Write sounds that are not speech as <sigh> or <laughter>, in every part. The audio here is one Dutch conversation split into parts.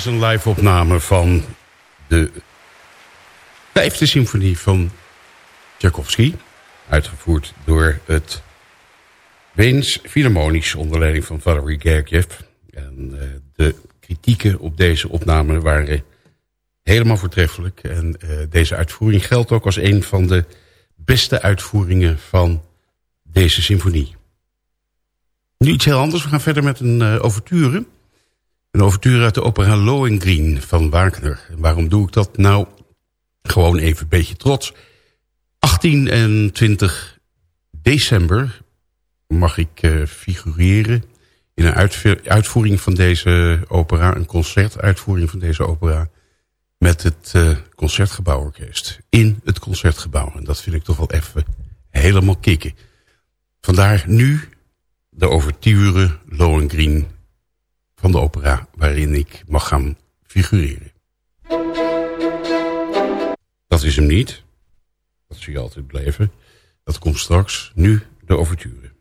Was een live-opname van de vijfde symfonie van Tchaikovsky. Uitgevoerd door het Weens Philharmonisch onder leiding van Valery Gergiev. En uh, de kritieken op deze opname waren helemaal voortreffelijk. En uh, deze uitvoering geldt ook als een van de beste uitvoeringen van deze symfonie. Nu iets heel anders. We gaan verder met een uh. Een overture uit de opera Lohengrin van Wagner. En waarom doe ik dat? Nou, gewoon even een beetje trots. 18 en 20 december mag ik uh, figureren in een uitvoering van deze opera. Een concertuitvoering van deze opera. Met het uh, Concertgebouworkest. In het Concertgebouw. En dat vind ik toch wel even helemaal kicken. Vandaar nu de overture Lohengrin van de opera waarin ik mag gaan figureren. Dat is hem niet. Dat zie je altijd blijven. Dat komt straks. Nu de overture.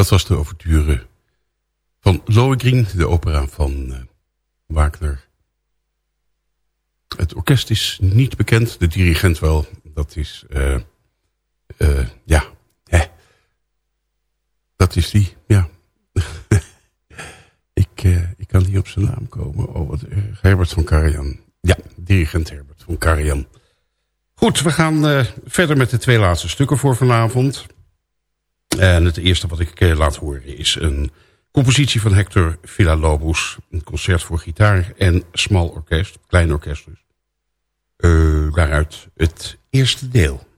Dat was de overture van Lohengrin, de opera van uh, Wagner. Het orkest is niet bekend, de dirigent wel. Dat is, uh, uh, ja, hè. Dat is die, ja. <laughs> ik, ik kan niet op zijn naam komen. Oh, wat. Herbert van Karajan. Ja, dirigent Herbert van Karajan. Goed, we gaan verder met de twee laatste stukken voor vanavond. En het eerste wat ik laat horen is een Compositie van Hector Villa-Lobos. Een concert voor gitaar en smal orkest. Klein orkest dus. Uh, daaruit het eerste deel.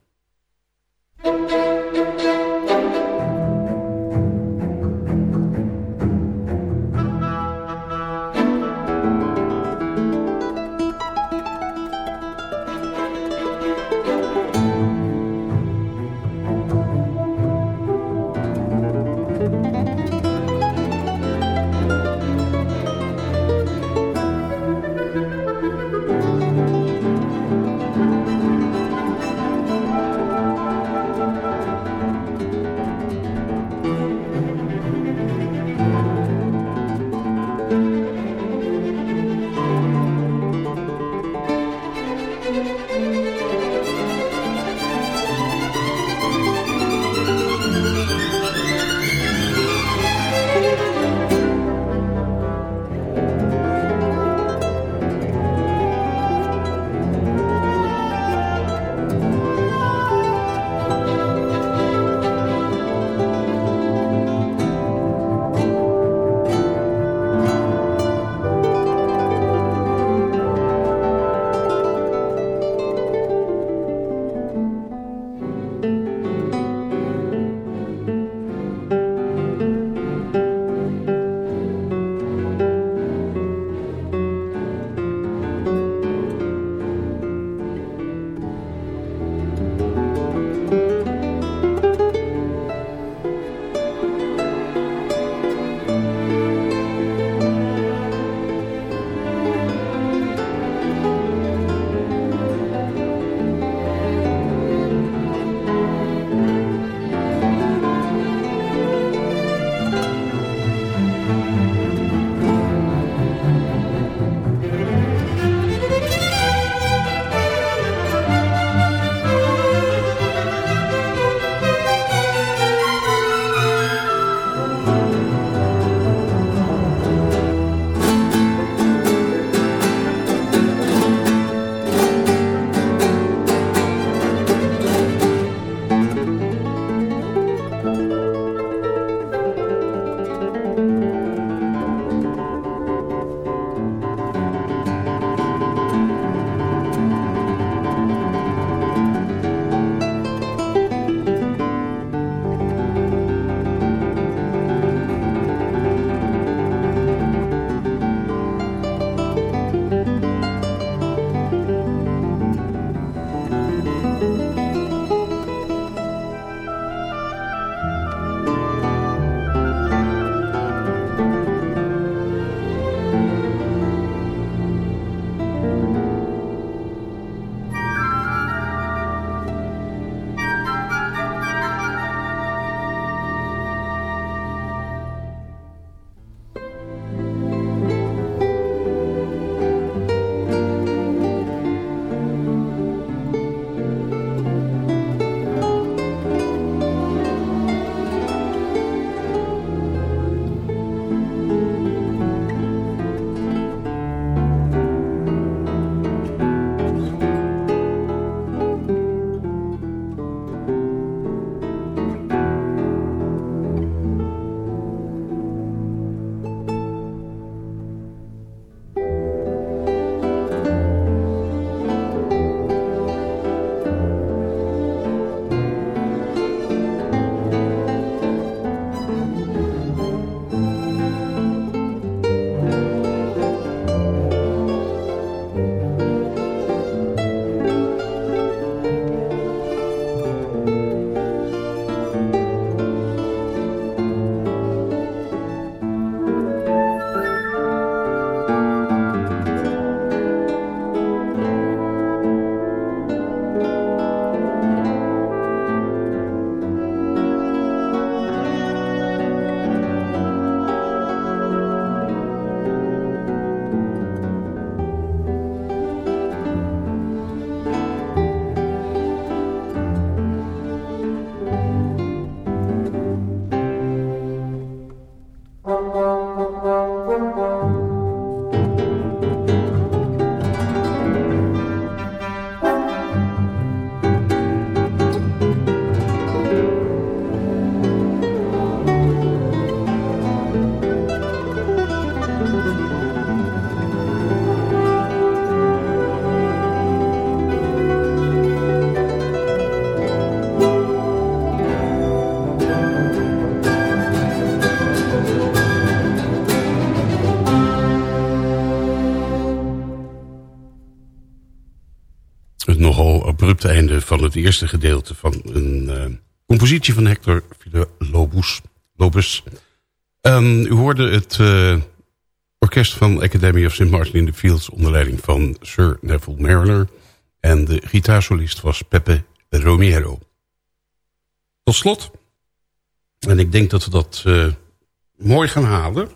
Het eerste gedeelte van een uh, compositie van Hector Lobus. Lobus. Um, u hoorde het uh, orkest van Academy of St. Martin in the Fields onder leiding van Sir Neville Mariner. En de gitaarsolist was Pepe Romero. Tot slot, en ik denk dat we dat uh, mooi gaan halen...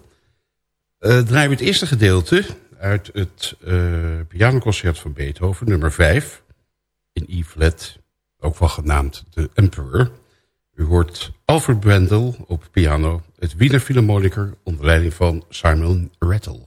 Draaien we het eerste gedeelte uit het pianoconcert van Beethoven, nummer 5... in E-flat, ook wel genaamd de Emperor. U hoort Alfred Brendel op piano, het Wiener Philharmoniker... onder leiding van Simon Rattle.